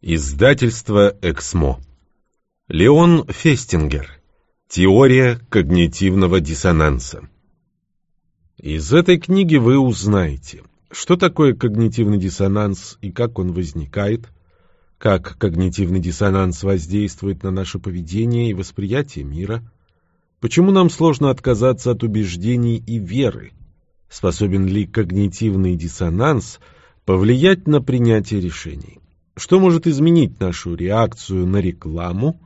Издательство «Эксмо». Леон Фестингер. Теория когнитивного диссонанса. Из этой книги вы узнаете, что такое когнитивный диссонанс и как он возникает, как когнитивный диссонанс воздействует на наше поведение и восприятие мира, почему нам сложно отказаться от убеждений и веры, способен ли когнитивный диссонанс повлиять на принятие решений. Что может изменить нашу реакцию на рекламу?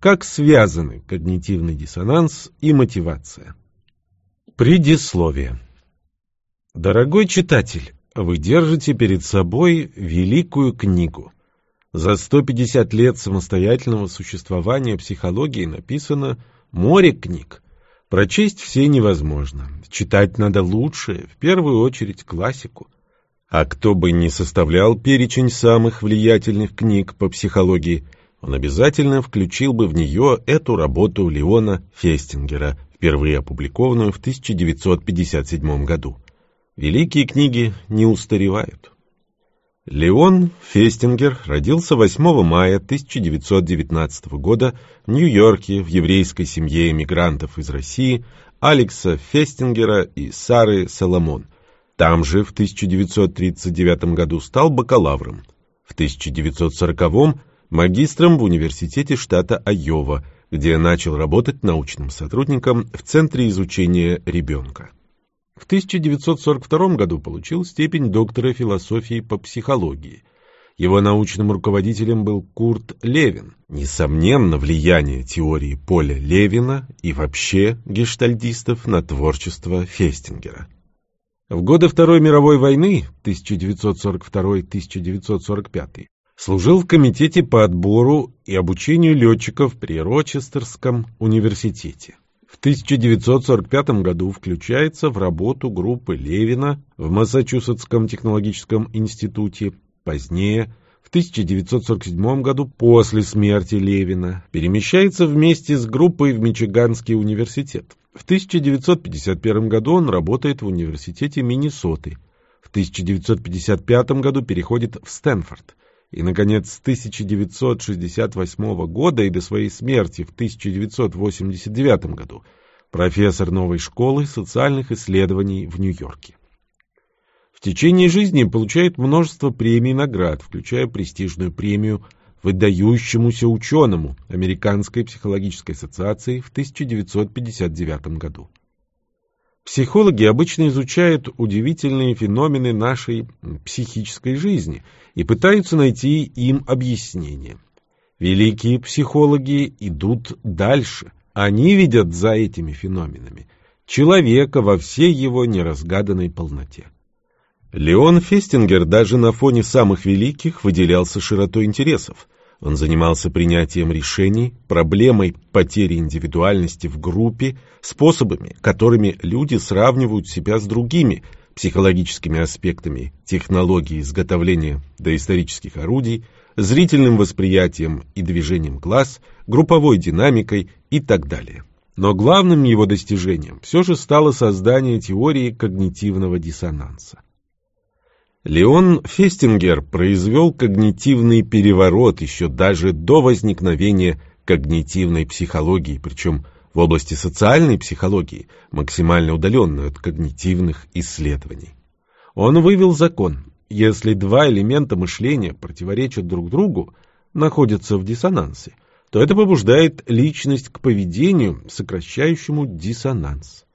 Как связаны когнитивный диссонанс и мотивация? Предисловие. Дорогой читатель, вы держите перед собой великую книгу. За 150 лет самостоятельного существования психологии написано море книг. Прочесть все невозможно. Читать надо лучше, в первую очередь классику. А кто бы ни составлял перечень самых влиятельных книг по психологии, он обязательно включил бы в нее эту работу Леона Фестингера, впервые опубликованную в 1957 году. Великие книги не устаревают. Леон Фестингер родился 8 мая 1919 года в Нью-Йорке в еврейской семье эмигрантов из России Алекса Фестингера и Сары Соломон. Там же в 1939 году стал бакалавром. В 1940-м магистром в университете штата Айова, где начал работать научным сотрудником в Центре изучения ребенка. В 1942 году получил степень доктора философии по психологии. Его научным руководителем был Курт Левин. Несомненно, влияние теории Поля Левина и вообще гештальдистов на творчество Фестингера. В годы Второй мировой войны 1942-1945 служил в комитете по отбору и обучению летчиков при Рочестерском университете. В 1945 году включается в работу группы Левина в Массачусетском технологическом институте, позднее в 1947 году, после смерти Левина, перемещается вместе с группой в Мичиганский университет. В 1951 году он работает в университете Миннесоты. В 1955 году переходит в Стэнфорд. И, наконец, с 1968 года и до своей смерти в 1989 году профессор новой школы социальных исследований в Нью-Йорке. Течение жизни получает множество премий и наград, включая престижную премию выдающемуся ученому Американской психологической ассоциации в 1959 году. Психологи обычно изучают удивительные феномены нашей психической жизни и пытаются найти им объяснение. Великие психологи идут дальше. Они видят за этими феноменами человека во всей его неразгаданной полноте. Леон Фестингер даже на фоне самых великих выделялся широтой интересов. Он занимался принятием решений, проблемой потери индивидуальности в группе, способами, которыми люди сравнивают себя с другими, психологическими аспектами технологии изготовления доисторических орудий, зрительным восприятием и движением глаз, групповой динамикой и так далее. Но главным его достижением все же стало создание теории когнитивного диссонанса. Леон Фестингер произвел когнитивный переворот еще даже до возникновения когнитивной психологии, причем в области социальной психологии, максимально удаленной от когнитивных исследований. Он вывел закон, если два элемента мышления противоречат друг другу, находятся в диссонансе, то это побуждает личность к поведению, сокращающему диссонанс.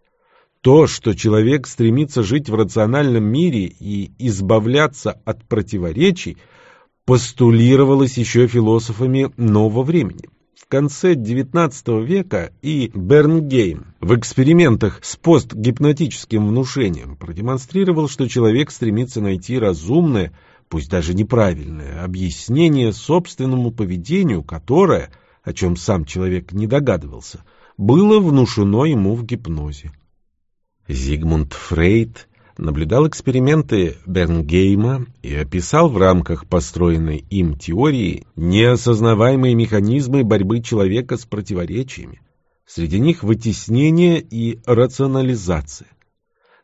То, что человек стремится жить в рациональном мире и избавляться от противоречий, постулировалось еще философами нового времени. В конце XIX века и Бернгейм в экспериментах с постгипнотическим внушением продемонстрировал, что человек стремится найти разумное, пусть даже неправильное, объяснение собственному поведению, которое, о чем сам человек не догадывался, было внушено ему в гипнозе. Зигмунд Фрейд наблюдал эксперименты Бернгейма и описал в рамках построенной им теории неосознаваемые механизмы борьбы человека с противоречиями. Среди них вытеснение и рационализация.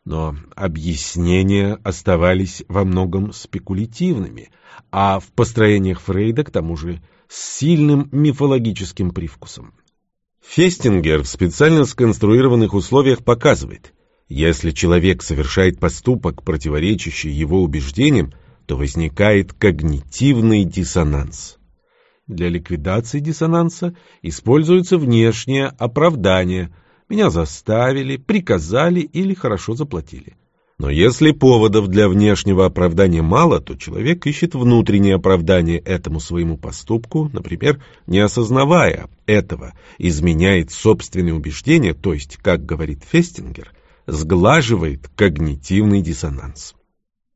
Но объяснения оставались во многом спекулятивными, а в построениях Фрейда, к тому же, с сильным мифологическим привкусом. Фестингер в специально сконструированных условиях показывает, если человек совершает поступок, противоречащий его убеждениям, то возникает когнитивный диссонанс. Для ликвидации диссонанса используется внешнее оправдание – меня заставили, приказали или хорошо заплатили. Но если поводов для внешнего оправдания мало, то человек ищет внутреннее оправдание этому своему поступку, например, не осознавая этого, изменяет собственные убеждения, то есть, как говорит Фестингер, сглаживает когнитивный диссонанс.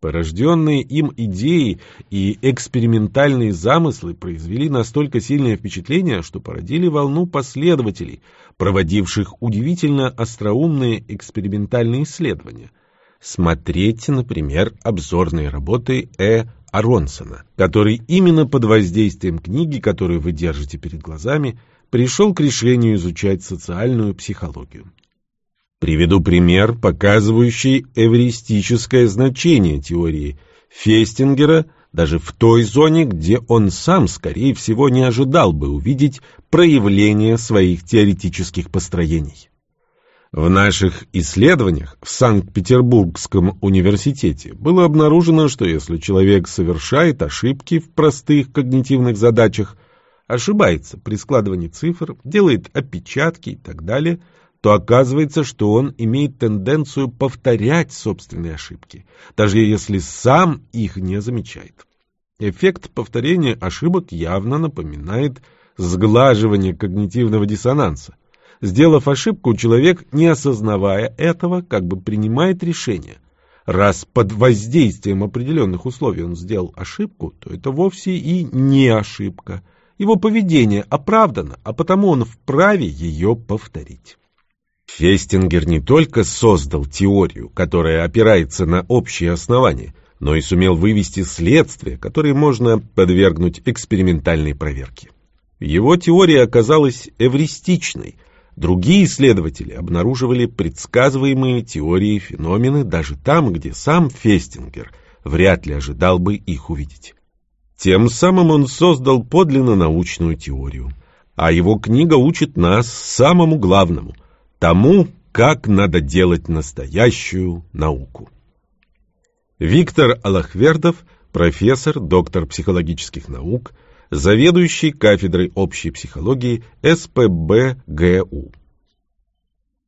Порожденные им идеи и экспериментальные замыслы произвели настолько сильное впечатление, что породили волну последователей, проводивших удивительно остроумные экспериментальные исследования. Смотрите, например, обзорные работы Э. Аронсона, который именно под воздействием книги, которую вы держите перед глазами, пришел к решению изучать социальную психологию. Приведу пример, показывающий эвристическое значение теории Фестингера даже в той зоне, где он сам, скорее всего, не ожидал бы увидеть проявление своих теоретических построений. В наших исследованиях в Санкт-Петербургском университете было обнаружено, что если человек совершает ошибки в простых когнитивных задачах, ошибается при складывании цифр, делает опечатки и так далее – то оказывается, что он имеет тенденцию повторять собственные ошибки, даже если сам их не замечает. Эффект повторения ошибок явно напоминает сглаживание когнитивного диссонанса. Сделав ошибку, человек, не осознавая этого, как бы принимает решение. Раз под воздействием определенных условий он сделал ошибку, то это вовсе и не ошибка. Его поведение оправдано, а потому он вправе его повторить. Фестингер не только создал теорию, которая опирается на общие основания, но и сумел вывести следствия, которые можно подвергнуть экспериментальной проверке. Его теория оказалась эвристичной. Другие исследователи обнаруживали предсказываемые теорией феномены даже там, где сам Фестингер вряд ли ожидал бы их увидеть. Тем самым он создал подлинно научную теорию. А его книга учит нас самому главному – тому, как надо делать настоящую науку. Виктор Алахвердов, профессор, доктор психологических наук, заведующий кафедрой общей психологии СПбГУ.